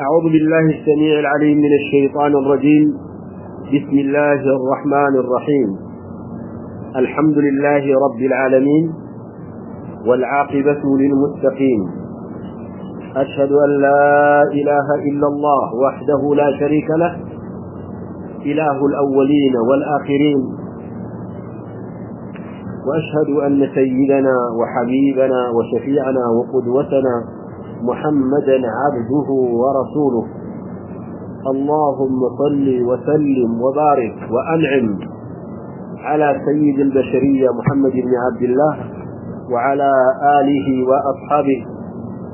أعوذ بالله السميع العليم من الشيطان الرجيم. بسم الله الرحمن الرحيم. الحمد لله رب العالمين والعاقبة للمتقين. أشهد أن لا إله إلا الله وحده لا شريك له، إله الأولين والآخرين. وأشهد أن سيدنا وحبيبنا وشفيعنا وقدوتنا محمدا عبده ورسوله. اللهم صل وسلم وبارك وأنعم على سيد البشرية محمد بن عبد الله وعلى آله وأصحابه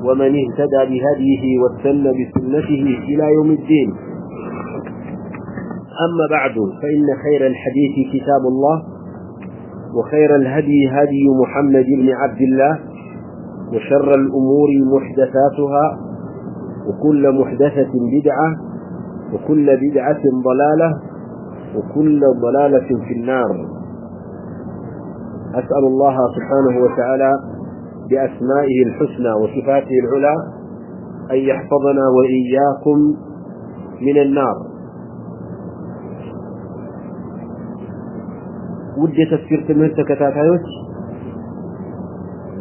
ومن اهتدى بهديه واستنى بسنته إلى يوم الدين. أما بعد، فإن خير الحديث كتاب الله وخير الهدي هدي محمد بن عبد الله وشر الأمور محدثاتها وكل محدثة بدعة وكل بدعة ضلالة وكل ضلالة في النار. أسأل الله سبحانه وتعالى بأسمائه الحسنى وصفاته العلا أن يحفظنا وإياكم من النار. ودي تفسير تمهن تكتاتايوش.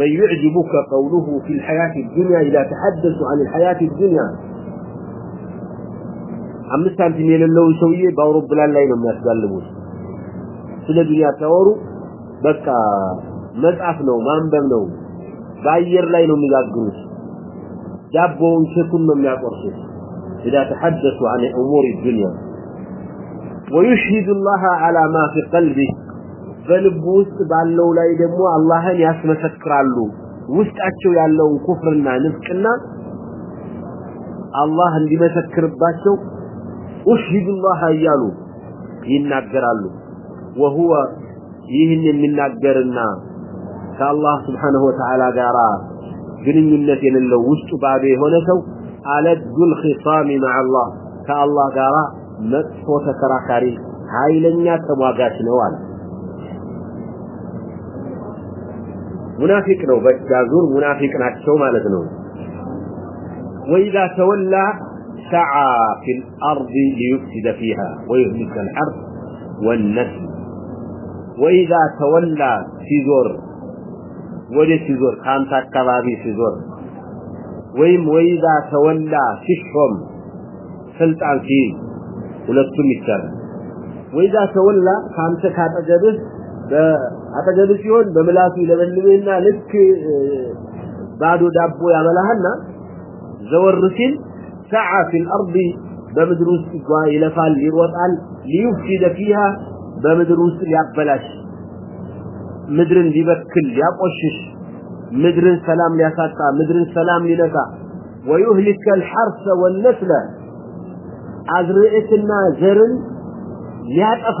من يعجبك قوله في الحياة الدنيا إذا تحدثوا عن الحياة الدنيا አምስት ሳንቲም የሌለው ሰውዬ በአውሮፕላን ላይ ነው የሚያስጋልቡት ስለ ዱንያ ሲያወሩ በቃ መጽሐፍ ነው ማንበብ ነው በአየር ላይ ነው የሚጋግሩት ዳቦውን ኬኩን ነው የሚያቆርሱት إذا تحدثوا عن أمور الدنيا ويشهد الله على ما في قلبه በልቡ ውስጥ ባለው ላይ ደግሞ አላህን ያስመሰክራሉ። ውስጣቸው ያለውን ኩፍርና ንፍቅና አላህ እንዲመሰክርባቸው أشهد الله أيالو وهو يهن ينقرنا كالله سبحانه وتعالى قارا قلن ينتين اللو وسط بابي هنا سو ألد الخصام مع الله كالله قارا مدفو تكراكاري هاي لن يتواقاتنا ሙናፊቅ ነው በጃዙር ሙናፊቅ ናቸው ማለት ነው وإذا تولى سعى في الأرض ليفسد فيها ويهلك الحرث والنسل وإذا تولى سيزور وجه سيزور كانت كبابي سيزور ويم وإذا تولى سشهم سلطان فيه ولستم يتشار وإذا تولى كانت كاتجبه አጠገብ ሲሆን በምላሱ ይለበልብህና ልክ ባዶ ዳቦ ያበላህና ዘወር ሲል ሰዓ ፊል አርድ በምድር ውስጥ ይለፋል ይሮጣል ሊዩፍሲደ ፊሃ በምድር ውስጥ ሊያበላሽ ምድርን ሊበክል ሊያቆሽሽ ምድርን ሰላም ሊያሳጣ ምድርን ሰላም ሊነካ ويهلك الحرث والنسل አዝርዕትና ዘርን ሊያጠፋ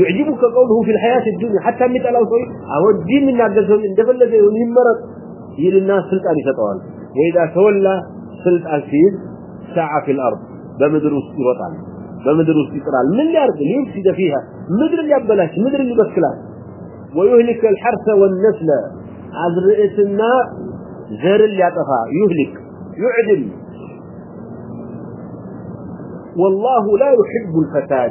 يعجبك قوله في الحياة الدنيا. حتى مثلا سوي أو الدين من ناقصه اندفل يمرض يل الناس سلطان يسطوال وإذا تولى سلطان فيه سعى في الأرض. بمدر يوطال بمدر يطرال من يرد يفسد فيها. مدر اللي يبلاش مدر اللي بسكلاش ويهلك الحرث والنسل. عزرئتنا زر اللي يطفى يهلك، يعدم. والله لا يحب الفساد.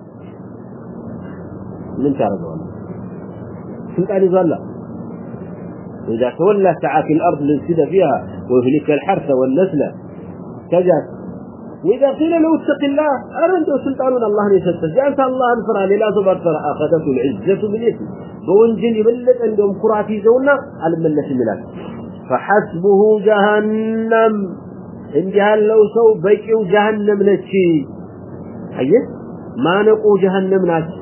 من تعرضون سلطان يظل إذا تولى سعى في الأرض لنسد فيها ويهلك الحرث والنسل كذا وإذا قيل له اتق الله أرنت سلطان الله يسدس جانت الله انفرى للا زبر فرى أخذته العزة بالإثم بونجل يبلت عندهم كراتي زونا على الملة الملال فحسبه جهنم. إن جهل لو سو بيكي جهنم نتشي حيث ما نقو جهنم نتشي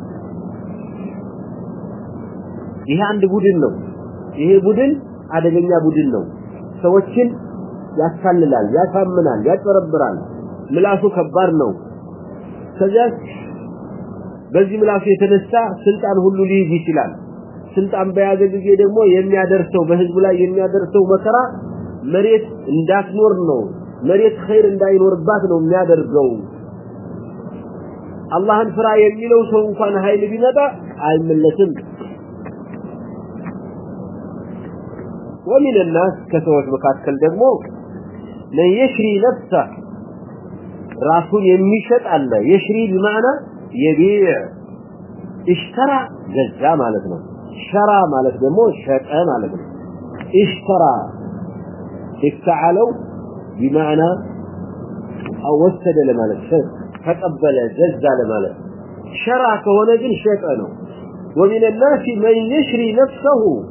ይሄ አንድ ቡድን ነው ይሄ ቡድን አደገኛ ቡድን ነው ሰዎችን ያሳልላል ያሳምናል ያጠረብራል ምላሱ ከባድ ነው ከዚያ በዚህ ምላሱ የተነሳ ስልጣን ሁሉ ሊይዝ ይችላል ስልጣን በያዘ ጊዜ ደግሞ የሚያደርሰው በህዝቡ ላይ የሚያደርሰው መከራ መሬት እንዳትኖር ነው መሬት ኸይር እንዳይኖርባት ነው የሚያደርገው አላህን ፍራ የሚለው ሰው እንኳን ኃይል ቢመጣ አይመለስም ومن الناس كسوت مكاتل دمو من يشري نفسه. راسول يميشت الله. يشري بمعنى يبيع. اشترى جزا مالتنا شرى مالت دمو شرى مالتنا اشترى. افتعلوا بمعنى او وسد لمالت شر فقبل جزا لمالت شرى كونجن شيطانه ومن الناس من يشري نفسه.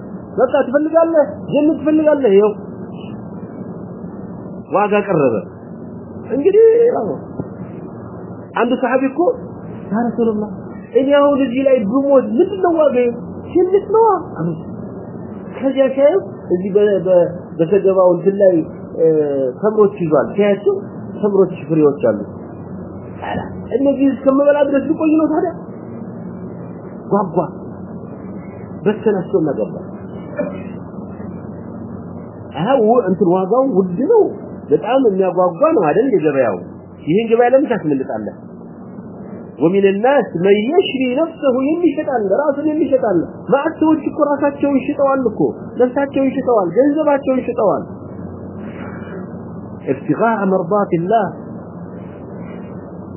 በቃ ትፈልጋለህ ይሄን ትፈልጋለህ ይሄው ዋጋ ቀረበ እንግዲህ አንድ ሰሃቢ እኮ ያ ረሱላህ እኔ አሁን እዚህ ላይ ብሞት ምንድን ነው ዋጋ ሽልት ነው አሁን ከዚያ ሸህ እዚህ በተገባው እንትን ላይ ተምሮች ይዟል ሲያቸው ተምሮች ፍሬዎች አሉ እነዚህ እስከምበላ ድረስ ልቆይ ነው ታዲያ ጓጓ በሰናስቶ ነገር አው እንትን ዋጋው ውድ ነው። በጣም የሚያጓጓ ነው አይደል የገበያው? ይሄን ገበያ ለምን ታስመልጣለህ? ومن الناس من يشري نفسه يمشطال راسه يمشطال ما አትወጭ እኮ ራሳቸውን ሽጠዋል እኮ ነፍሳቸውን ሽጠዋል ገንዘባቸውን ሽጠዋል ابتغاء مرضات الله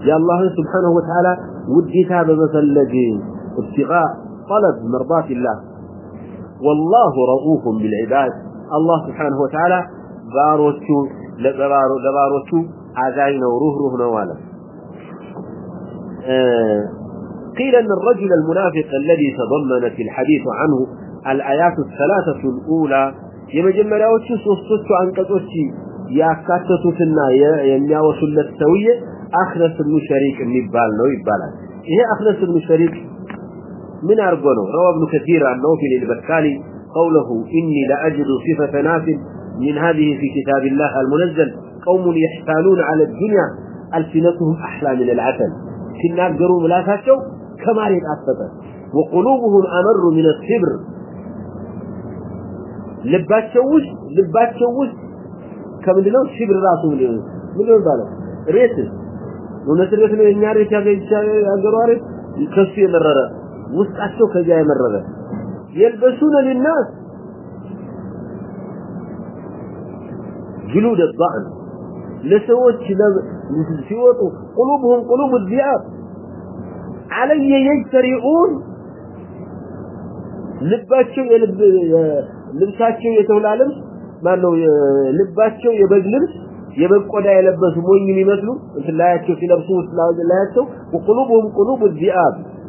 يا الله سبحانه وتعالى وديتها بمفلج ابتغاء طلب مرضات الله والله رؤوف بالعباد الله سبحانه وتعالى باروچو لبارو لباروچو عزاين وروه روه نوالا آه قيل ان الرجل المنافق الذي تضمنت الحديث عنه الايات الثلاثه الاولى የመጀመሪያዎቹ ሶስቶቹ አንቀጾች ያካተቱትና የሚያወሱለት ሰውዬ አክነስ ብኑ ሸሪክ የሚባል ነው ይባላል ይሄ አክነስ ብኑ ሸሪክ من أرجونه روى ابن كثير عن نوفل البكالي قوله إني لأجد صفة ناس من هذه في كتاب الله المنزل. قوم يحتالون على الدنيا، ألسنتهم أحلى من العسل. كنا أقروا كما يتأثبت وقلوبهم أمر من الصبر. لبات شوش لبات شوش كم دلو الشبر راسه مليون مليون بالك ريتس ونسر ريتنا ينيار ريتنا يقروا عارف كسي مررة ውስጣቸው ከዚያ የመረረ يلبسون للناس جلود الضأن لسوت سيوطوا قلوبهم قلوب الذئاب علي يجترئون ልባቸው የልብ ልብሳቸው የተውላ ልብስ ማነው ልባቸው የበግ ልብስ የበግ ቆዳ የለበሱ ሞኝ የሚመስሉ እንትን ላያቸው ሲለብሱ ላያቸው وقلوبهم قلوب الذئاب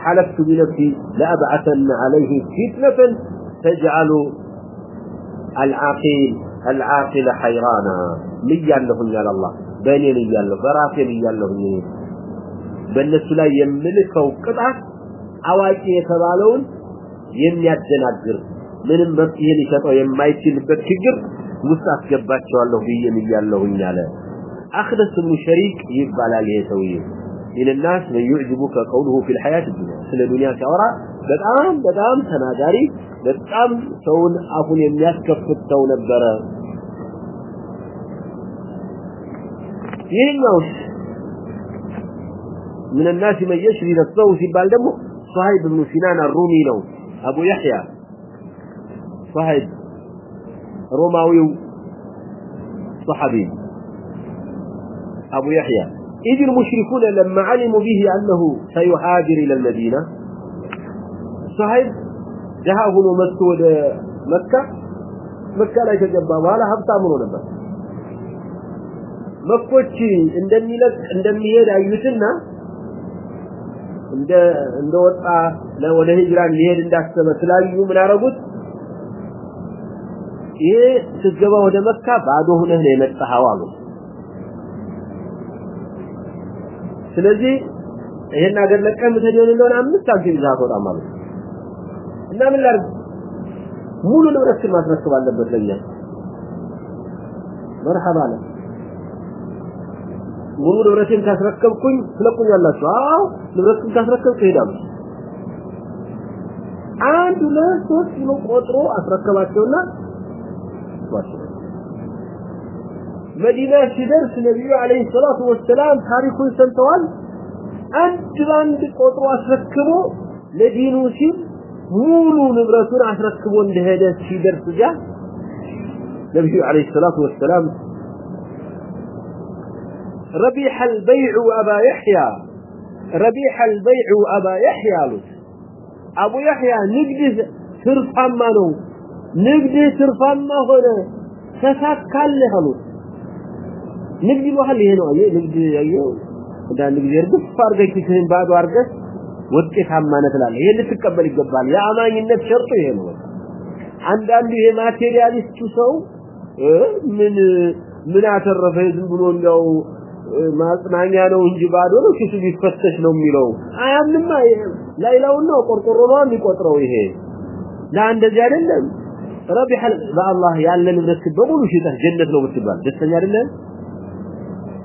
حلفت بنفسي لأبعثن عليه فتنة تجعل العاقل العاقل حيرانا ليان لهم يا الله بني ليان له براسي ليان لهم በእነሱ ላይ የምልከው ቅጣት አዋቂ የተባለውን የሚያደናግር ምንም መፍትሄ ሊሰጠው የማይችልበት ችግር ውስጥ አስገባቸዋለሁ ብዬ ምያለሁኝ አለ አክደስ ብኑ ሸሪክ ይባላል ይሄ ሰውዬ من الناس من يعجبك قوله في الحياة الدنيا. سنة دنيا سورا بتعام بتعام تناداري بتعام سون أفن يمياس كفت سون الدرا يهنوش من الناس من يشري نفسه في بالدمه. صهيب بن سنان الرومي له. أبو يحيى. صهيب. روماوي. صحابي. أبو يحيى. إذ المشركون لما علموا به أنه سيهاجر إلى المدينة صحيح جهاهم مسود مكة مكة لا يتجبى ولا هبتا منه نبا መኮች እንደሚለቅ እንደሚሄድ አዩትና እንደ እንደወጣ ወደ ሂጅራን ሊሄድ እንዳሰበ ስላዩ ምን አረጉት ይሄ ስትገባ ወደ መካ ባዶ ሆነህ ነው የመጣኸው አሉ ስለዚህ ይሄን ነገር ለቀም ተደዩን እንደሆነ አምስት አግሪ ዛቆጣ ማለት ነው እና ምን ላርግ ሙሉ ለብረስ ማድረስ ባለበት ለኛ مرحبا لك ሙሉ ለብረስን ካስረከብኩኝ ትለቁኛላችሁ አው ለብረስን ካስረከብኩ ይሄዳል አንዱ ለሶስት ነው ቆጥሮ አስረከባቸውና ዋሽ መዲና ሲደርስ ነቢዩ አለይሂ ሰላቱ ወሰላም ታሪኩን ሰምተዋል አንድ ባንድ ቆጥሮ አስረክቦ ለዲኑ ሲል ሙሉ ንብረቱን አስረክቦ እንደሄደ ሲደርስ ጋ ነቢዩ ዓለይሂ ሰላቱ ወሰላም ረቢሐ አልበይዑ አባ የሕያ ረቢሐ አልበይዑ አባ የሕያ አሉት አቡ የሕያ ንግድህ ትርፋማ ነው ንግድህ ትርፋማ ሆነ ተሳካልህ አሉት ንግድ ይሏል ይሄ ነው ንግድ ያየው እንዳን ንግድ ይርግፍ አርገክ ይችላል ባዶ አርገክ ወጥቀታማነት ላለ ይሄ ልትቀበል ይገባል ያ አማኝነት ሸርጥ ይሄ ነው አንዳንዱ ይሄ ማቴሪያሊስቱ ሰው ምን ምን አተረፈ ዝም ብሎ እንደው ማጽናኛ ነው እንጂ ባዶ ነው ሲሱ ቢፈተሽ ነው የሚለው አያምንማ ይሄ ላይላው ነው ቆርቆሮ ነው የሚቆጥረው ይሄ ላ እንደዚህ አይደለም ربح الله يعلم ذلك بقولوا شيء ده جنة لو بتبقى بس يعني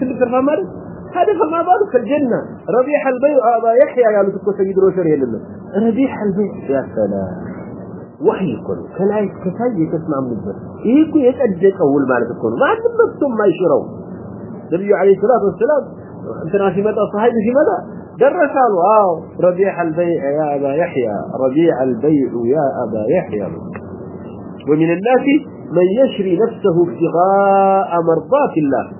ትልቅ ትርፋማ አይደል هذا فما بالك في الجنة ربيح البيع أبا يحيى قالوا تكون سيد روشر يلنا ربيح البيع يا سلام وحي يكون كلاي كفاية تسمع من البر يكو يتأجك أول مالك تكون ما عندهم نفسهم ما يشروا النبي عليه الصلاة والسلام انتنا في مدى صحيح في مدى درس قالوا آه ربيع البيع يا أبا يحيى ربيع البيع يا أبا يحيى ومن الناس من يشري نفسه ابتغاء مرضات الله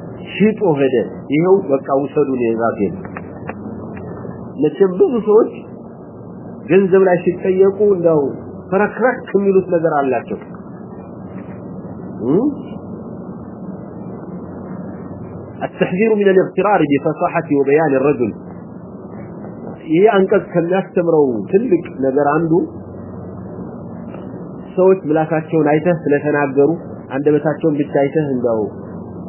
ሽጦ ሄደ ይሄው በቃ ውሰዱን የዛቴን መቼም ብዙ ሰዎች ገንዘብ ላይ ሲጠየቁ እንደው ፈረክረክ የሚሉት ነገር አላቸው التحذير من الاغترار بفصاحة وبيان الرجل ይሄ አንቀጽ ከሚያስተምረው ትልቅ ነገር አንዱ ሰዎች ምላሳቸውን አይተህ ስለተናገሩ አንደበታቸውን ብቻ አይተህ እንደው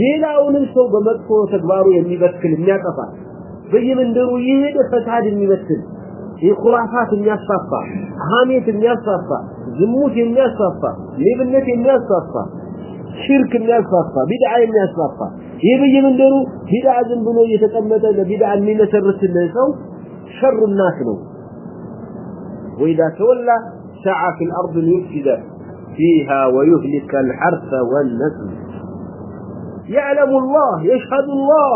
ሌላውንም ሰው በመጥፎ ተግባሩ የሚበክል የሚያጠፋ በየመንደሩ የሄደ ፈሳድ የሚመስል የኹራፋት የሚያስፋፋ ሐሜት የሚያስፋፋ ዝሙት የሚያስፋፋ ሌብነት የሚያስፋፋ ሽርክ የሚያስፋፋ ቢድዓ የሚያስፋፋ ይህ በየመንደሩ ቢድዓ ዝም ብሎ እየተቀመጠ ለቢድዓ የሚመሰርትልህ ሰው ሸሩ ናስ ነው ወኢዛ ተወላ سعى في الأرض ليفسد فيها ويهلك الحرث والنسل يعلم الله، يشهد الله.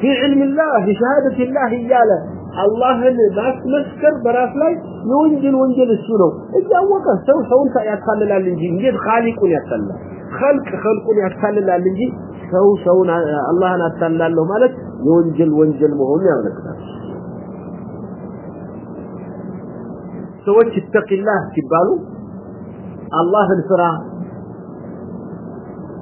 في علم الله في شهادة الله إياله. الله باس مسكر براس لاي؟ يونجل ونجل السنو. إذا وقع سو سون يتخلل الانجي نجد خالق يتخلل. خلق خلق يتخلل الانجي سو سون الله نتخلل له مالك؟ يونجل ونجل مهم يغلق سوى اتق الله تبالو الله انفرا الله انفرا هي النجر سو تبال قم بلو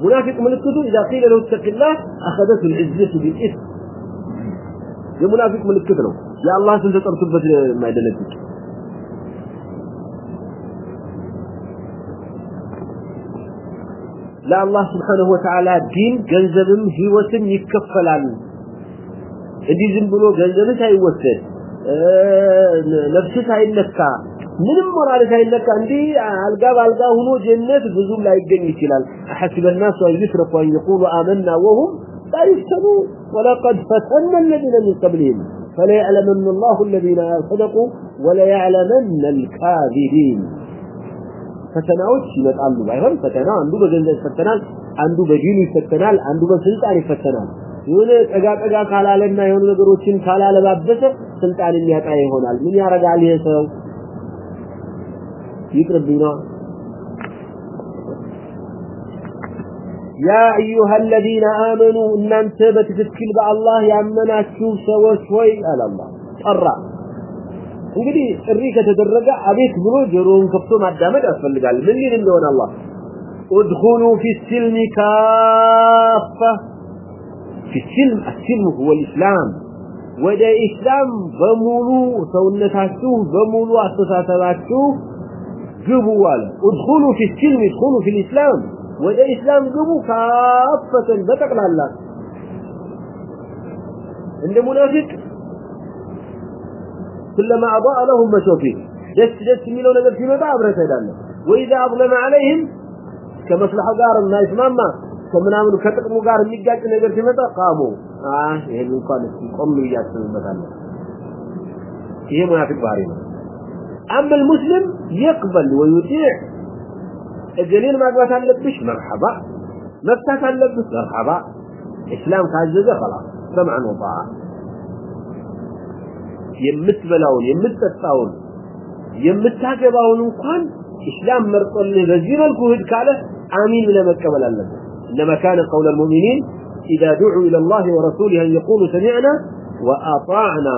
منافق من الكتب إذا قيل له اتق الله أخذته العزة بالإثم. المنافق من الكتب يا الله سنزل ترتبت معدنتك لا الله سبحانه وتعالى دين جنزبهم هيوة يكفلان. إذا زنبلو جنزبه سيوسد نفسه سينكا ምንም ሞራል ሳይነካ እንዲህ አልጋ በአልጋ ሆኖ ጀነት ብዙም ላይገኝ ይችላል አሐሲበ الناس أن يتركوا أن يقولوا آمنا وهم لا يفتنون ولقد فتنا الذين من قبلهم فليعلمن الله الذين صدقوا وليعلمن الكاذبين ፈተናዎች ይመጣሉ ባይሆን ፈተና አንዱ በገንዘብ ይፈተናል አንዱ በዲኑ ይፈተናል አንዱ በስልጣን ይፈተናል የሆነ ጠጋ ጠጋ ካላለና የሆኑ ነገሮችን ካላለባበሰ ስልጣን የሚያጣ ይሆናል ምን ያረጋል ይሄ ሰው ይቅርብኝ ነው يا أيها الذين آمنوا إن أنت بتتكل بالله يأمناتشو سوى شوي على الله قرأ እንግዲህ ጥሪ ከተደረገ አቤት ብሎ ጆሮውን ከፍቶ ማዳመጥ ያስፈልጋል ምን ሊል እንደሆነ አላህ ادخلوا في السلم كافة في السلم السلم هو الإسلام ወደ ኢስላም በሙሉ ሰውነታችሁ በሙሉ አስተሳሰባችሁ ግቡ አለ ادخلوا في السلم ادخلوا في الإسلام ወደ ኢስላም ግቡ ካፈተን በጠቅላላ እንደ ሙናፊቅ كلما أضاء لهم مشوا فيه دس دس ميلو نقل في مبا أبرة سيدانا وإذا أظلم عليهم كمصلحة قار ما يسمام ما كمنا منو كتقمو قار ميقاك نقل في مبا قاموا آه يهي من قال قموا إياك أما المسلم يقبل ويطيع الجليل ما قوات اللبش مرحبا مفتاك اللبش مرحبا إسلام كاجزة خلاص سمعا وطاعة የምትበላውን የምትጠጣውን የምታገባውን እንኳን እስላም መርጦልህ በዚህ መልኩ ህድ ካለ አሚን ብለህ መቀበል አለብህ إنما كان قول المؤمنين إذا دعوا إلى الله ورسوله أن يقولوا سمعنا وأطعنا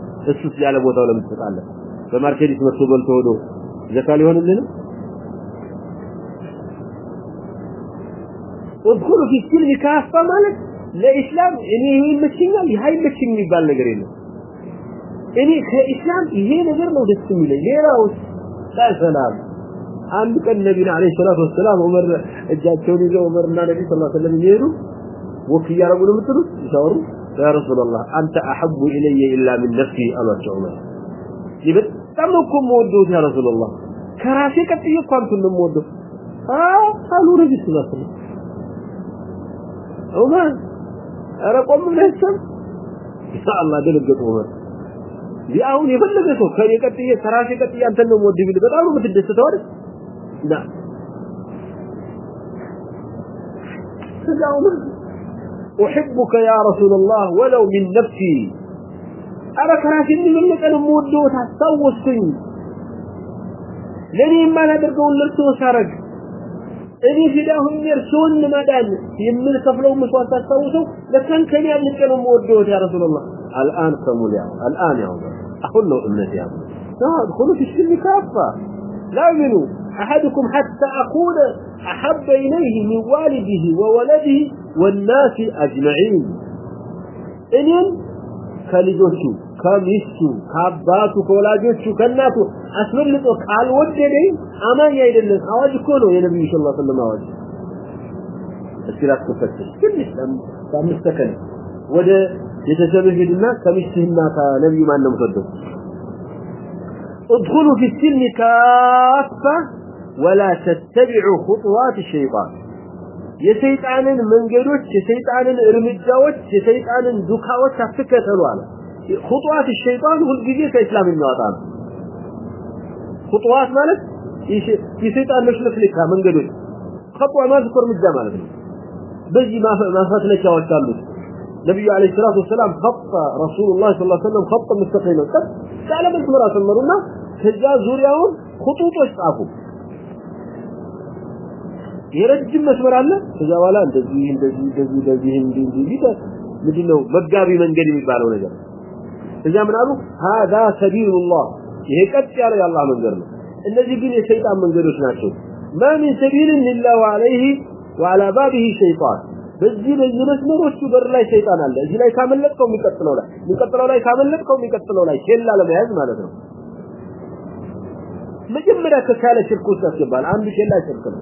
እሱስ ያለ ቦታው ለምን ተጣለ? በማርኬት መስቶ በልቶ ሆዶ ዘካ ሊሆንልን? ادخلوا في السلم كافة مالك لإسلام إني هي مشينا هاي مشينا يبال نجري له إني كإسلام هي نجر ما ودست ميله ليه راوس قال سلام عندك النبي عليه الصلاة والسلام عمر الجاد توني عمر النبي صلى الله عليه وسلم يرو وكي يا رب لو بترو يشاوروا ያ ረሱላላህ አንተ አሐቡ ኢለየ ኢላ ምን ነፍሲ አሏቸው ዑመር ይህ በጣም ነው እኮ የምወደው ያ ረሱላላህ ከራሴ ቀጥዬ እኮ አንቱን ነው የምወደው አሉ ነቢ ሰለላሁ ዐለይሂ ወሰለም ዑመር ኧረ ቆም ብለህ ሰብ ኢንሻአላህ ደነገጡ ዑመር ቢአሁን የፈለገ ሰው ከኔ ቀጥዬ ከራሴ ቀጥዬ አንተን ነው የምወድ ቢል በጣም ነው የምትደስተው አይደል ና ከዛ ዑመር أحبك يا رسول الله ولو من نفسي أنا كراسي من ملك أنا مودو تستوسكني لني ما ندرقون لرسو سارك እኔ ፊዳሁን እርሱን ለማዳን የምንከፍለው መስዋዕት ታስታውሰው ለካን ከኔ ያልቀነው ወደው ያ ረሱላህ الان كموليا الان يا عمر اقول له امنتي يا عمر ادخلوا في السلم كافه لا يؤمنوا احدكم حتى اكون احب اليه من والده وولده والناس أجمعين. إنين كالجوشو كاميشو كاباتو كولاجوشو كالناتو أسملتو كالودني أمان يايدن أواج كونو يا نبي صلى الله عليه وسلم أواج. السلاح تفتش. كل إسلام مستكن وده يتشبه لنا كمشتهنا كنبي ما أنه مصدق ادخلوا في السلم كافة ولا تتبعوا خطوات الشيطان. የሰይጣንን መንገዶች የሰይጣንን እርምጃዎች የሰይጣንን ዱካዎች አትከተሉ አለ ኹጧት ሸይጣን ሁልጊዜ ከእስላም ይነዋጣል ኹጧት ማለት የሰይጣን ለሽለክልካ መንገዶች ከቋ ማዝኩር እርምጃ ማለት ነው በዚህ ማፈትለቻዎች አሉት ነቢዩ አለይሂ ሰላቱ ወሰላም ኸጠ ረሱሉላህ ሰለላሁ ዐለይሂ ወሰለም ኸጠ ሙስተቂመን ቀጥ ሰለም እንትመራ ሰመሩና ከዚያ ዙሪያውን ኹጡጦች ጻፉ የረጅም መስመር አለ ከዛ በኋላ እንደዚህ እንደዚህ እንደዚህ እንደዚህ እንደዚህ ይላል ነው መጋቢ መንገድ የሚባለው ነገር እዛ ምናሉ هذا سبيل الله ይሄ ቀጥ ያለ ያላህ መንገድ ነው እነዚህ ግን የሰይጣን መንገዶች ናቸው ما من سبيل الا عليه وعلى بابه شيطان በዚህ በዚህ መስመሮቹ በር ላይ ሰይጣን አለ እዚህ ላይ ካመለጥከው የሚቀጥለው ላይ የሚቀጥለው ላይ ካመለጥከው የሚቀጥለው ላይ ሸላ ለመያዝ ማለት ነው መጀመሪያ ከቻለ ሽርክ ውስጥ ያስገባል አንዱ ሸላ ሽርክ ነው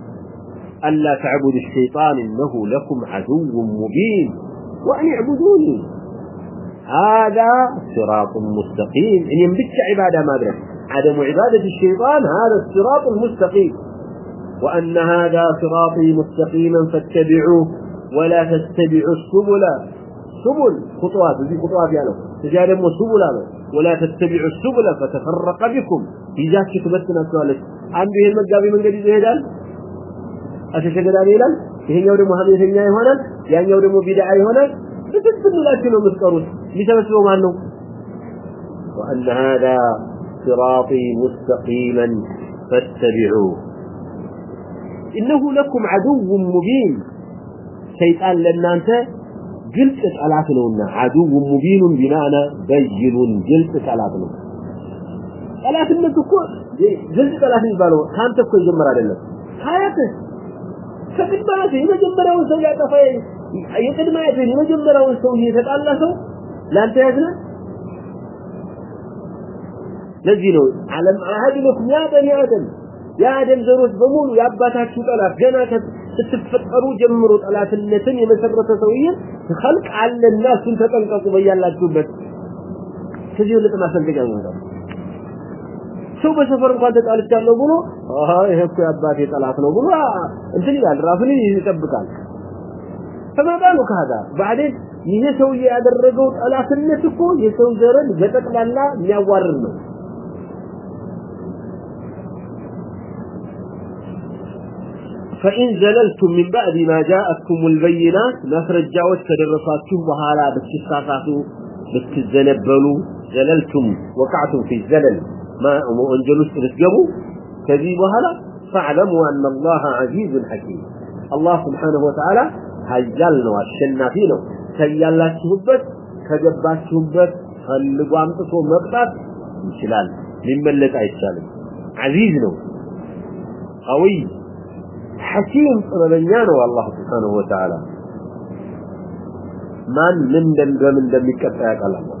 ألا تعبدوا الشيطان إنه لكم عدو مبين وأن اعبدوني هذا صراط مستقيم. إن ينبتش عبادة ما أدرك عدم عبادة الشيطان هذا الصراط المستقيم. وأن هذا صراطي مستقيما فاتبعوه ولا تتبعوا السبل. سبل، خطوات ذي خطوات يعني. تجارب سبل ولا تتبعوا السبل فتفرق بكم. إذا كتبتنا سؤالك. عنده المجابي من قد يزهدان أتشكدان إلان ይሄኛው ደግሞ ሀሜተኛ ይሆናል ያኛው ደግሞ ቢድዓ ይሆናል በትክክል ላችሁ ነው የምትቀሩት የሚሰበስበው ማን ነው وأن هذا صراطي مستقيما فاتبعوه إنه لكم عدو مبين شيطان لأنانت قلت ألاتنونا عدو مبين بمعنى بين قلت ألاتنو ألاتنو تكون قلت ألاتنو بالو كانت تكون جمرة لله حياته ያልተቀበለ ማለት የመጀመሪያውን ሰው ያጠፋ የቅድመ አያት የመጀመሪያውን ሰው እየተጣላ ሰው ለአንተ ያዝነ ለዚህ ነው አለም አህድልኩም ያ በኒ አደም የአደም ዘሮች በሙሉ የአባታችሁ ጠላት ገና ስትፈጠሩ ጀምሮ ጠላትነትን የመሰረተ ሰውዬ ኸልቅ አለና እሱን ተጠንቀቁ በያላችሁበት ከዚህ ልጥ ማሰልገጃ ነው ሰው በሰፈር እንኳን ተጣልቻለሁ ብሎ አሃ ይሄ እኮ የአባቴ ጠላት ነው ብሎ እንትን ይላል ራሱን ይጠብቃል ተማባሉ ከሃዳ بعدين ይሄ ሰውዬ ያደረገው ጠላትነት እኮ የሰው ዘርን በጠቅላላ የሚያዋርድ ነው فإن زللتم من بعد ما جاءتكم البينات نفرجاوت كدرساتكم وحالا بتساقاتوا بتزنبلوا زللتم وقعتم في الزلل ما انجلوا تسجبوا كذي وهلا فاعلموا أن الله عزيز حكيم. الله سبحانه وتعالى هجلنا واشنافينا كيالاتشهبت كجباتشهبت خلقوا عمتسوا مقطات انشلال ممن لك عيشالي. عزيز نو. قوي. حكيم طلبنيانه الله سبحانه وتعالى. من من دم من دم يكفى الله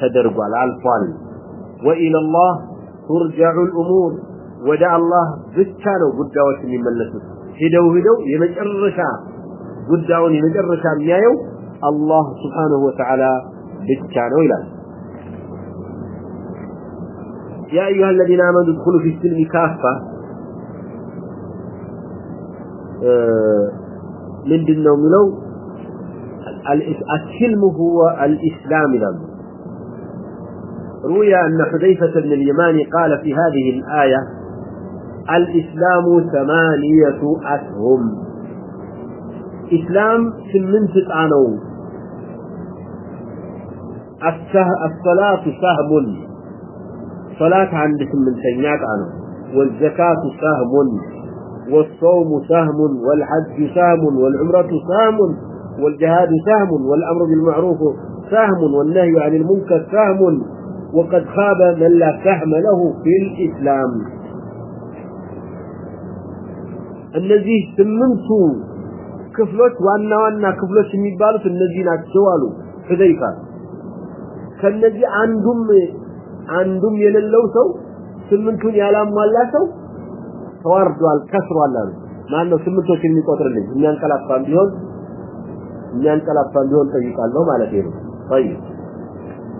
ተደርጓል አልፏል والى الله ترجع الامور ወደ አላህ ብቻ ነው ጉዳዮች የሚመለሱት ሄደው ሄደው የመጨረሻ ጉዳዩን የመጨረሻ የሚያየው አላህ Subhanahu Wa Ta'ala ብቻ ነው ይላል يا ايها الذين امنوا ادخلوا في السلم كافه ምንድነው የሚለው السلم هو الإسلام لهم روي أن حذيفة بن اليمان قال في هذه الآية، الإسلام ثمانية أسهم. إسلام سمن تتعنو الصلاة سهم. صلاة عند سمن تنيات عنه والزكاة سهم. والصوم سهم. والحج سهم. والعمرة سهم. والجهاد سهم. والأمر بالمعروف سهم. والنهي عن المنكر سهم. وقد خاب من لا فهم له في الإسلام. النزيه سمنتو كفلوت، وانا وانا كفلوت ميبالوت النزيه ناتشوالو حذيفة. كالنزيه عندهم عندهم يللو سو سمنتون يعلم ولا سو توارد والكسر ولا ما انه سمنتو كلمي قطر لي من ينقل أفضل بيون من ينقل أفضل بيون تجيب الله ما لديه طيب.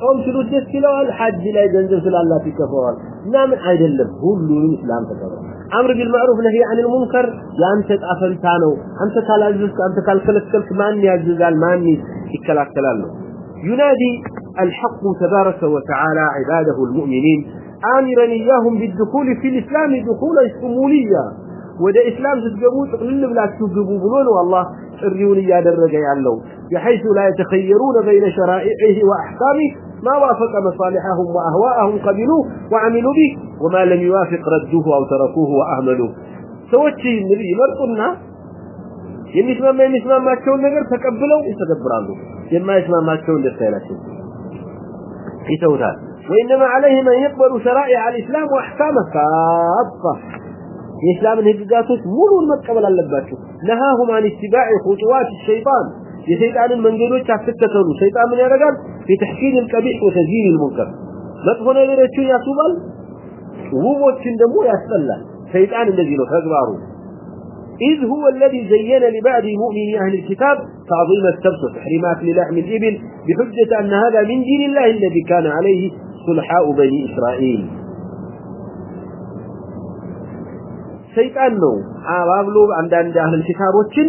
ጾም ሲሉት ደስ ይለዋል ሐጅ ላይ ገንዘብ ስላላት ይከፋዋል ምናምን አይደለም ሁሉንም እስላም ተቀበለ አምር ቢልማዕሩፍ ነህይ አን ልሙንከር የአንተ ጣፈንታ ነው አንተ ካላዘዝክ አንተ ካልከለከልክ ማን ያዝዛል ማን ይከላከላል ነው ينادي الحق تبارك وتعالى عباده المؤمنين آمرا إياهم بالدخول في الإسلام دخولا شموليا وده إسلام تتقبوا تقلل بلا تتقبوا بلون والله الريون يادرق يعلو بحيث لا يتخيرون بين شرائعه وأحكامه ما وافق مصالحهم وأهواءهم قبلوه وعملوا به وما لم يوافق ردوه أو تركوه وأهملوه سوتشي النبي مرقنا የሚስማማ የሚስማማቸውን ነገር ተቀብለው ይተገብራሉ የማይስማማቸውን ደስ አይላቸው ይተውታል وإنما عليهم أن يقبلوا شرائع الإسلام وأحكامه كافة የእስላምን ህግጋቶች ሙሉን መቀበል አለባችሁ ነሃሁም አን ኢትባዕ ኹጡዋት الشيطان የሰይጣንን መንገዶች አትከተሉ ሰይጣን ምን ያደርጋል في تحسين القبيح وتزيين المنكر መጥፎ ነገሮችን ያስውባል ውቦችን ደግሞ ያስጠላል ሰይጣን እንደዚህ ነው ተግባሩ إذ هو الذي زين لبعض مؤمن أهل الكتاب تعظيم السبت وتحريمات للحم الإبل بحجة أن هذا من دين الله الذي كان عليه صلحاء بني إسرائيل ሰይጣን ነው አባብሎ አንዳንድ አህል ኪታቦችን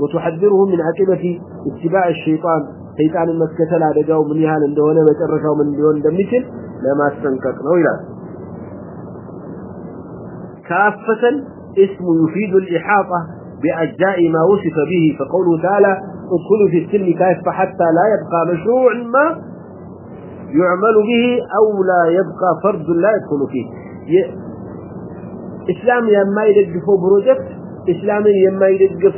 وتحذرهم من عاقبة اتباع الشيطان شيطان المسكتل አደጋው ምን ያህል እንደሆነ መጨረሻው ምን ሊሆን እንደሚችል ለማስጠንቀቅ ነው ይላል كافة اسم يفيد الإحاطة بأجزاء ما وصف به فقوله تعالى ادخلوا في السلم كافة حتى لا يبقى مشروع ما يعمل به أو لا يبقى فرد لا يدخل فيه اسلام يما يدقفو بروجكت እስላምን የማይደግፍ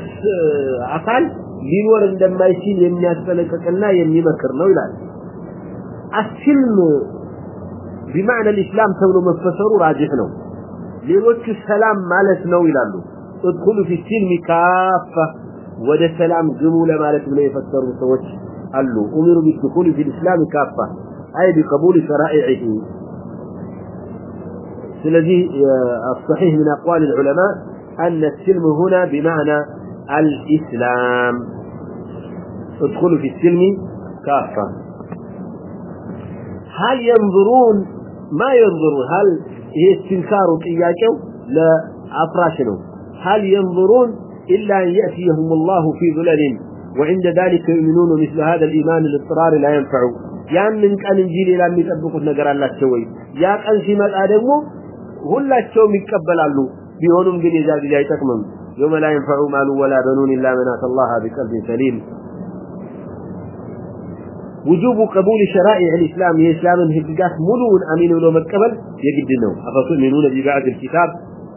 አካል ሊኖር እንደማይችል የሚያስጠነቅቅና የሚመክር ነው ይላል። አስልም ቢማዕነ ልእስላም ተብሎ መፈሰሩ ራጅሕ ነው። ሌሎቹ ሰላም ማለት ነው ይላሉ። እድኩሉ ፊ ሲልሚ ካፋ ወደ ሰላም ግቡ ለማለት ብለው የፈሰሩ ሰዎች አሉ። ኡሚሩ ቢድኩሉ ፊ ልእስላም ካፋ አይ ቢቀቡል ሸራኢዒሂ ስለዚህ አሰሒሕ ምን አቅዋል ዑለማ ان السلم هنا بمعنى الاسلام ادخلوا في السلم كافة هل ينظرون ما ينظرون هل هي استنكار طياقه لأفراش ነው هل ينظرون إلا أن يأتيهم الله في ظلل وعند ذلك يؤمنون مثل هذا الإيمان الاضطرار لا ينفع ያንን ቀን እንጂ ሌላ የሚጠብቁት ነገር አላቸው ወይ ያ ቀን ሲመጣ ደግሞ ሁላቸውም ይቀበላሉ ቢሆኑም ግን የዛ ጊዜ አይጠቅምም يوم لا ينفع مال ولا بنون إلا من أتى الله بقلب سليم وجوب قبول شرائع الإسلام هي إسلام هدقات ملون أمين ولو مكبل يجدنه أفتؤمنون ببعض الكتاب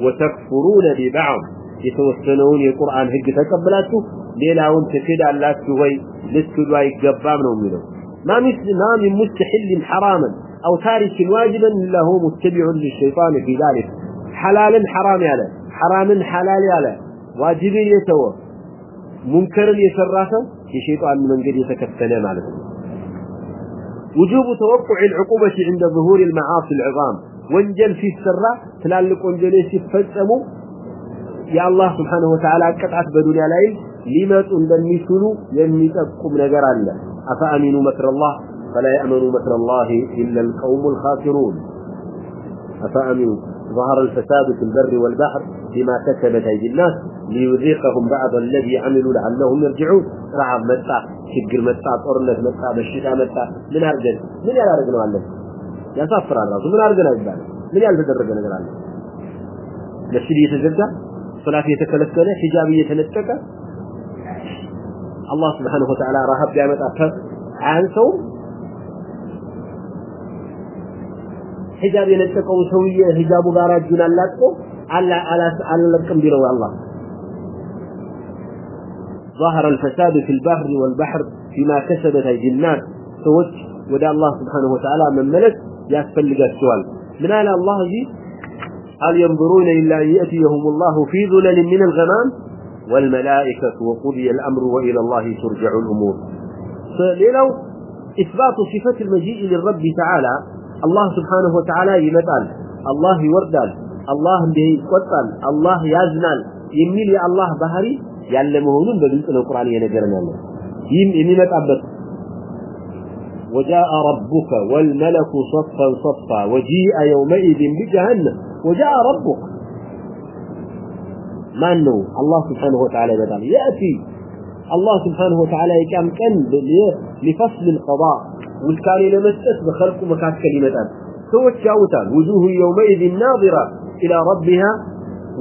وتكفرون ببعض يتوسنون القرآن هدق تقبلاته ليلا وانت كده لا تسوي لسكدوا يقبام منه ما مثل ما من مستحل حراما أو تارك واجبا إلا هو متبع للشيطان في ذلك حلالا حرام على حرام حلال على واجب يتوى منكر يسراسه في شيطان من قد يتكتل مالك وجوب توقع العقوبة عند ظهور المعاصي العظام وانجل في السراء تلالك وانجل يسفتموا يا الله سبحانه وتعالى قطعت بدنيا لاي لمت እንደሚስሉ የሚጠቁም ነገር አለ أفأمنوا مكر الله فلا يأمنوا مكر الله إلا القوم الخاسرون أفأمنوا ظهر الفساد في البر والبحر بما كسبت أيدي الناس ليذيقهم بعض الذي عملوا لعلهم يرجعون. رعب متى شجر متى طرنت متى بشتا متى من أرجل؟ من يلا رجل الله يسافر الراس من أرجل أجبال من يلا تدرج نجر الله مسجد يتزكى؟ صلاة يتكلسكنه حجاب يتنتكى الله سبحانه وتعالى رهب جامعة أفر عن سوم حجاب ينتقوا سوية، حجاب غارات جنا لاتقو على على على لكم ظهر الفساد في البحر والبحر فيما كسبت أيدي الناس. سوت ودى الله سبحانه وتعالى من ملك يسفلق السؤال من على الله جي هل ينظرون إلا أن يأتيهم الله في ظلل من الغمام؟ والملائكة وقضي الأمر وإلى الله ترجع الأمور. فليلو إثبات صفة المجيء للرب تعالى الله سبحانه وتعالى يمثال الله يوردال، الله به يقتل الله يزنال يميل يا الله بهري يعلمهون بجزء القرآن ينجرنا الله. يم يميمتابت وجاء ربك والملك صفا صفا، وجيء يومئذ بجهنم. وجاء ربك. ما أنه الله سبحانه وتعالى يأتي. الله سبحانه وتعالى يكام كان لفصل القضاء. والكاري لمسس بخلق مكاس كلمتان سوى الشاوتان وجوه يومئذ ناظرة إلى ربها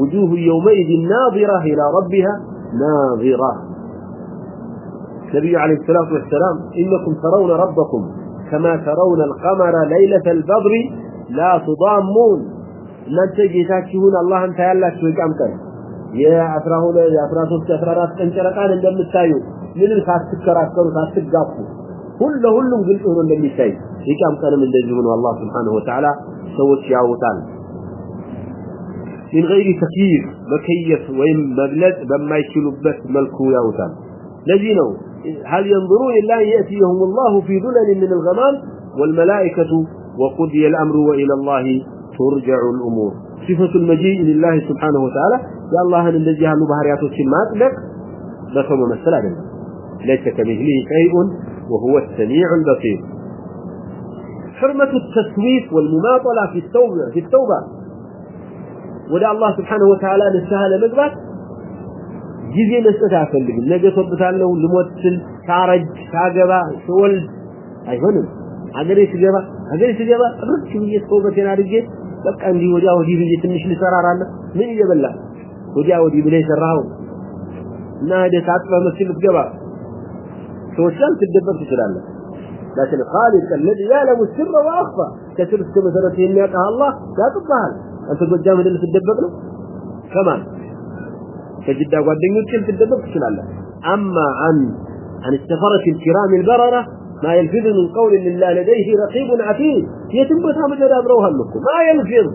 وجوه يومئذ ناظرة إلى ربها ناظرة النبي عليه الصلاة والسلام إنكم ترون ربكم كما ترون القمر ليلة البدر لا تضامون እናንተ ጌታችሁን አላህን ታያላችሁ የቂያም ቀን የአስራ ሁለት የአስራ ሶስት የአስራ አራት ቀን ጨረቃን እንደምታዩ ምንም ሳትከራከሩ ሳትጋፉ ሁሉ ሁሉም ግልጽ ሆኖ እንደሚታይ ይቃም ቀንም እንደዚህ ሆኖ አላህ Subhanahu Wa Ta'ala ሰዎች ያውጣል من غير تكييف مكيف، وين مبلغ بما يشيلوበት መልኩ ያውጣል ለዚህ ነው هل ينظرون الا ياتيهم الله في ظلل من الغمام والملائكه وقضي الامر والى الله ترجع الامور صفه المجيء لله سبحانه وتعالى، يا الله ان الذي هالو بحرياتك ما اطلق بسم الله ليس كمثله شيء. وهو السميع البصير. حرمة التسويف والمماطلة في التوبة في التوبة. ودع الله سبحانه وتعالى نسهل مجبات جزي نستطاع فلقل نجي صبتها له لموتل تارج تاقبا سول أي هنم عقري سجبا عقري سجبا رك بيجي صوبة نارجي بك عندي وجاء ودي بيجي تنش سرار عنا من يجب الله وجاء ودي بليس الرهو نادي تعطفه مسيبة قبا توشال تدبر تشلال لكن خالق الذي يعلم السر واخفى كثير السر ثلاثه يميقها الله، لا تبهل انت قدام اللي تدبر له كمان كجدا غادنيك تدبر تشلال اما عن عن السفره الكرام البررة، ما يلفظ من قول لله لديه رقيب عتيد. يتمتها متدابروها لكم ما يلفظ.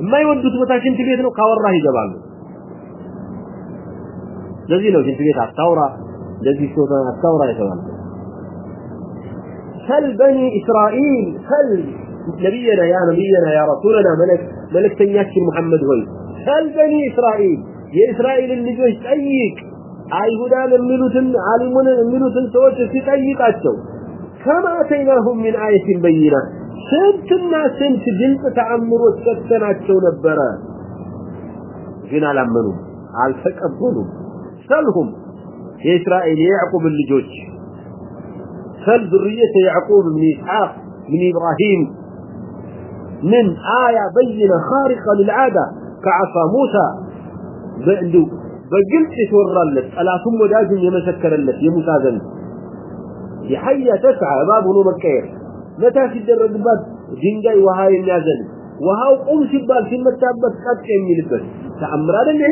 ما يودت متاكين تبيت له كاوراه يجبالو لذي لو كنت بيت على الثوره الذي سوف الثورة يا شباب هل بني إسرائيل، هل نبينا يا نبينا يا رسولنا ملك ملك تنياك محمد وي هل بني إسرائيل، يا إسرائيل اللي جوش تأييك أيهدان الملوثن عالمون الملوثن سوات تأييك أتو كما أتيناهم من آية بينا سنت الناس سنت جلت تعمر وستنا أتو نبرا. جنا لمنوا على الفكر قولوا سلهم. የእስራኤል የያዕቁብን ልጆች سل ذرية يعقوب من إسحاق من إبراهيم من آية بينة خارقة للعادة كعصا موسى بأندو بقلت يتورى لك ألا ثم داجم يمسكر لك يموسى ذن يحيى تسعى باب نوم الكير متى تدر الباب جنجاي وهاي النازل وهاو قوم شبال في المتابت قد كمي لبس تأمر هذا اللي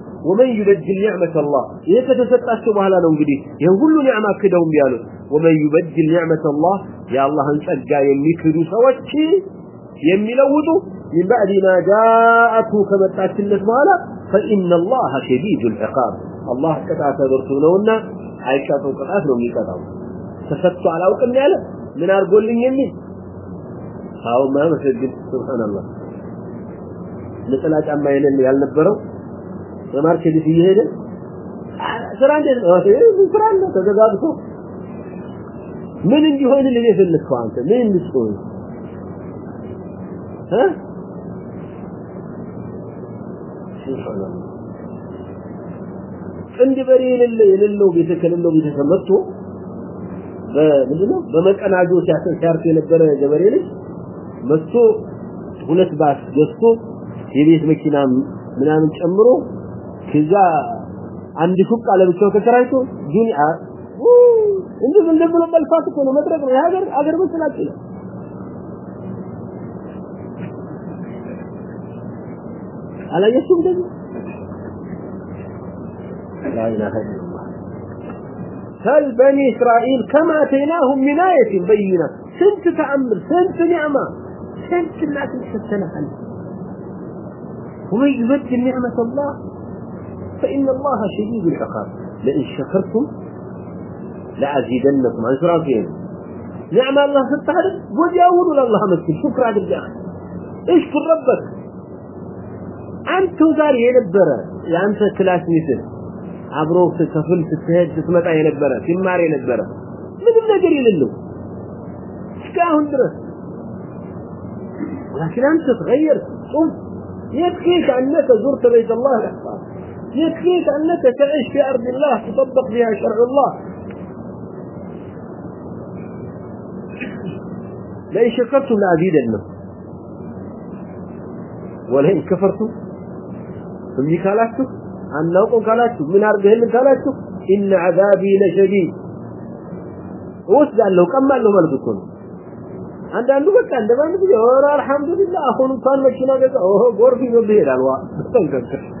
ومن يبدل نعمة الله؟ إيه كتسطعته بحالا نو انجدي يهن كل نعمة كدهم بيالو ومن يبدل نعمة الله؟ يا الله ان صقا يمكدو سوتي يملوطو من بعد ما جاءته كمتعتلت بحالا فإن الله شديد العقاب. الله قطعت درسونونا عايشاتو قطعت نو ميقطعو تسطعته على وقم ياله من ارغولين يمي. هاو ما مسجد. سبحان الله. ለጥላ ينمي هل ያልነበረው በማርኬት እየሄደ ስራ እንደ ስራ እንደ ተዘጋግቶ ምን እንዲሆን ለኔ ፈልከው አንተ ምን ልትሆን ها ጥንድ በሬ የሌለ የሌለው ቤተ ከሌለው ቤተሰብ መጥቶ በምንድነው በመቀናጆ ሲያሰን ሲያርፍ የነበረ ገበሬ ልጅ መጥቶ ሁለት ባስ ገዝቶ የቤት መኪና ምናምን ጨምሮ ከዛ አንድ ሱቅ አለብቻው ተከራይቶ ዱንያ እንዴ ምን ብሎ መልፋት እኮ ነው መድረክ ነው የሀገር ሀገር መስላችሁ ነው አላየሽም ደግሞ لا إله إلا الله سل بني إسرائيل كما أتيناهم من آية بينة سنت تأمر سنت نعمة سنت الناس تستنى ومن يبدل نعمة الله فإن الله شديد العقاب. لئن شكرتم لأزيدنكم عن سرافين نعم الله ستعرف قد يقول لله مسكين شكرا عبد الأخي اشكر ربك. أنت وزار ينبرة لأنت ثلاث مثل. عبروك تكفل تتهد تتمتع ينبرة تمار ينبرة من ابن النجر يلله شكاهن درس. لكن أنت تغير. صمت يبكيك عنك زرت بيت الله الأحفاظ يكفيك أنك تعيش في أرض الله، تطبق فيها شرع الله. لئن شكرتم لأزيدنكم ولئن كفرتم ثم قالاتكم أن لوكم قالاتكم من أرضهم قالاتكم إن عذابي لشديد. وسد الله كما الله ملككم عند عنده بك عند ما نقول الحمد لله، أخونا كان مشينا قال أوه غور في مبهر الواء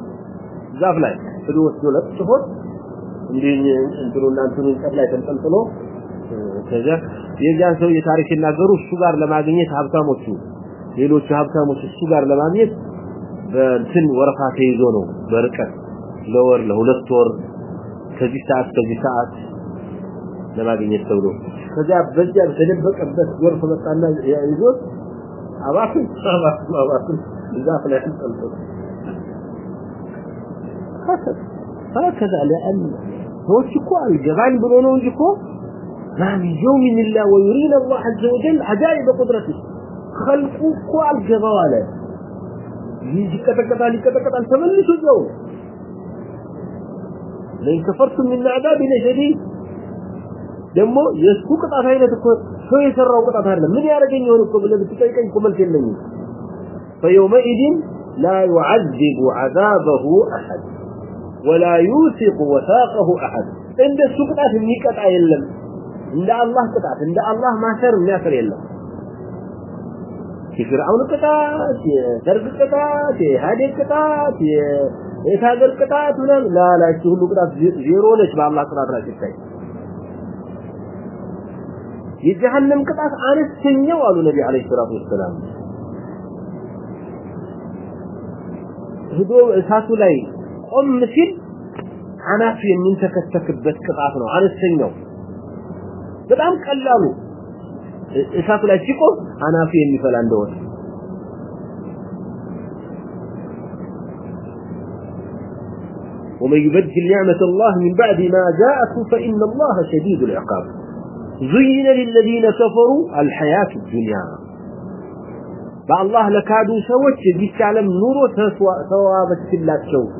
لوسا لگا دیں گے هكذا لأن هو شكو الجبان بلونه جكو ما من يوم إلا ويرين الله عز وجل عجائب قدرته خلقوا كو الجبالة يجي كتا كتا لكتا كتا تملسوا الجو لئن كفرتم من عذاب شديد ደግሞ የሱ ቅጣት አይነት እኮ ሰው የሰራው ቅጣት አይደለም ምን ያደርገኝ ይሆን እኮ ብለህ ብትጠይቀኝ እኮ መልስ የለኝም فيومئذ لا يعذب عذابه أحد ولا يوثق وثاقه أحد عند السوء قطعت مني قطع يلم عند الله قطعت عند الله ما سر النافر يلم في فرعون قطعت درب قطعت هادي قطعت የታገር ቅጣት ምናምን ላላችሁ ሁሉ ቅጣት ዜሮ ነች በአላህ ቅጣት ላይ ሲታይ የጀሃነም ቅጣት አነስተኛው አሉ ነቢ አለይሂ ሰላቱ ወሰላም ሄዶ እሳቱ ላይ ቆም ሲል አናቱ የሚንተከተክበት ቅጣት ነው አነስተኛው በጣም ቀላሉ እሳቱ ላይ ሲቆም አናቱ የሚፈላ እንደሆነ ومن يبدل نعمة الله من بعد ما جاءته فإن الله شديد العقاب زين للذين كفروا الحياة الدنيا بالله لكادوا سوت جيت علم نور ثوابت كلاتشو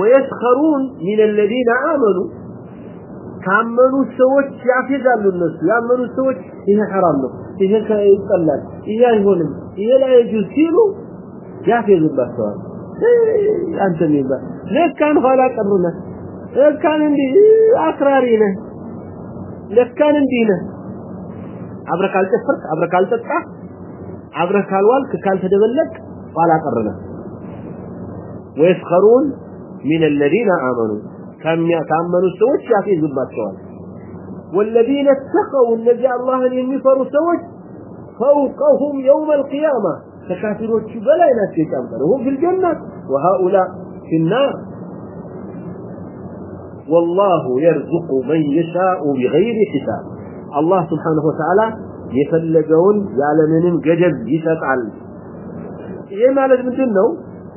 ويسخرون من الذين آمنوا. كامنوا السوات يعفزالوا الناس يعملوا السوات إيه حرام له إيه يطلال إيه يهونم إيه لا يجوز كيلو يعفزوا أنت من بقى ليك كان غلا قبرنا ليك كان عندي أقرارينا ليك كان عندينا عبرك على التفرق عبرك على التفرق عبرك على ويسخرون من الذين آمنوا كم يتعملوا سوج يعطي زبات سوال والذين اتقوا النجاء الله ينفروا سوج فوقهم يوم القيامة تكافروا بلا ناس يتعملوا هم في الجنة وهؤلاء في النار والله يرزق من يشاء بغير حساب الله سبحانه وتعالى የፈለገውን ያለምንም ገደብ ይሰጣል ይሄ ማለት ምንድን ነው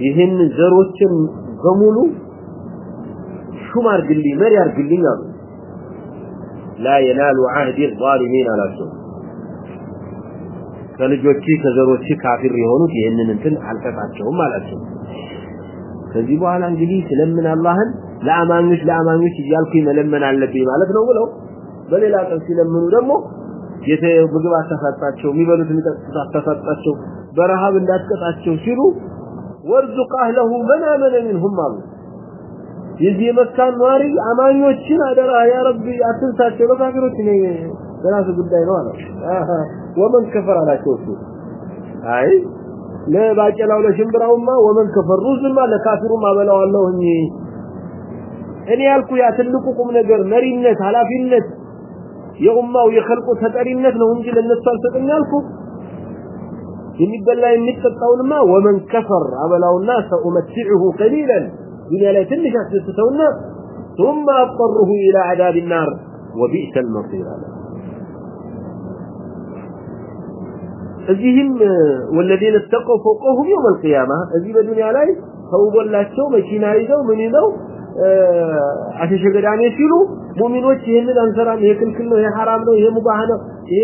ይህን ዘሮችን በሙሉ ሹም አርግልኝ መሪ አርግልኝ አሉ ላ የናሉ አህዲ ዛሊሚን አላቸው ከልጆች ከዘሮች ካፊር የሆኑት ይህንን እንትን አልጠጣቸውም አላቸው ከዚህ በኋላ እንግዲህ ስለምን አላህን ለአማኞች ለአማኞች እያልኩ መለመን አለብኝ ማለት ነው ብለው በሌላ ቀን ሲለምኑ ደግሞ የተ ምግብ አታሳጣቸው የሚበሉት የሚጠጡት አታሳጣቸው በረሃብ እንዳትቀጣቸው ሲሉ وارزق أهله من آمن منهم مالو يزي مكان ماري أمان يوشين أدرا يا ربي أتنسى شبك أكرو تنيني ثلاثة قد دينوانا ومن كفر على شوفه أي؟ لا باكي لو لشمبر أمه. ومن كفر روز ما لكافر ما بلو الله هني إني ألكو ياتلككم نجر مري النت على في النت يا أمه ويخلقوا ستأري لو انجل النت فالسكن ألكو የሚበላ የሚጠጣውንማ ወመን ከፈር አበላውና ሰኡመቲዑሁ ቀሊለን ዱንያ ላይ ትንሽ አስደስተውና ثم اضطره الى عذاب النار وبئس المصير على እዚህም ወለዴን ተቀው فوقهم يوم القيامه እዚህ በዱንያ ላይ ተውቦላቸው መኪና ይዘው ምን ይዘው አሸሸገዳኔ ሲሉ ሙእሚኖች ይሄንን አንሰራም ይሄ ክልክል ነው ይሄ حرام ነው ይሄ ሙባህ ነው ይሄ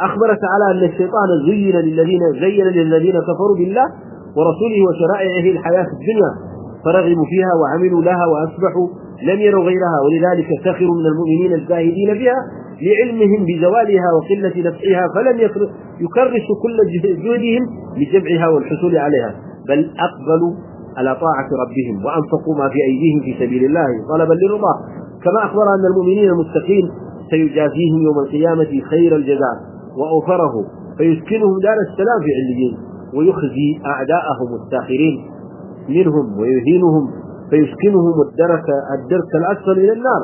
أخبر تعالى أن الشيطان زين للذين زين للذين كفروا بالله ورسوله وشرائعه الحياة الدنيا، فرغبوا فيها وعملوا لها وأصبحوا لم يروا غيرها، ولذلك سخروا من المؤمنين الزاهدين بها لعلمهم بزوالها وقلة نفعها، فلم يكرسوا كل جهدهم لجمعها والحصول عليها، بل أقبلوا على طاعة ربهم وأنفقوا ما في أيديهم في سبيل الله طلبا للرضا. كما أخبر أن المؤمنين المتقين سيجازيهم يوم القيامة خير الجزاء. وأوفره فيسكنهم دار السلام في عليين، ويخزي أعداءهم الساخرين منهم ويهينهم، فيسكنهم الدرك الدرك الأسفل إلى النار.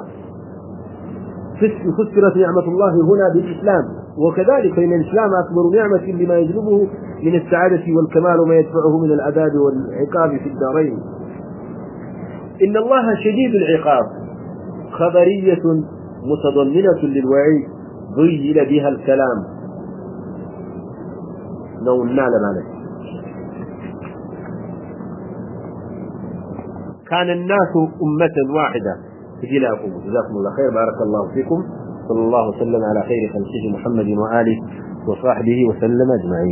فسرت نعمة الله هنا بالإسلام، وكذلك فإن الإسلام أكبر نعمة لما يجلبه من السعادة والكمال وما يدفعه من العذاب والعقاب في الدارين. إن الله شديد العقاب، خبرية متضمنة للوعيد، ضيل بها الكلام. ነውና ለማለት كان الناس أمة واحدة إلىكم جزاكم الله خير بارك الله فيكم صلى الله وسلم على خير خلقه محمد وآله وصحبه وسلم أجمعين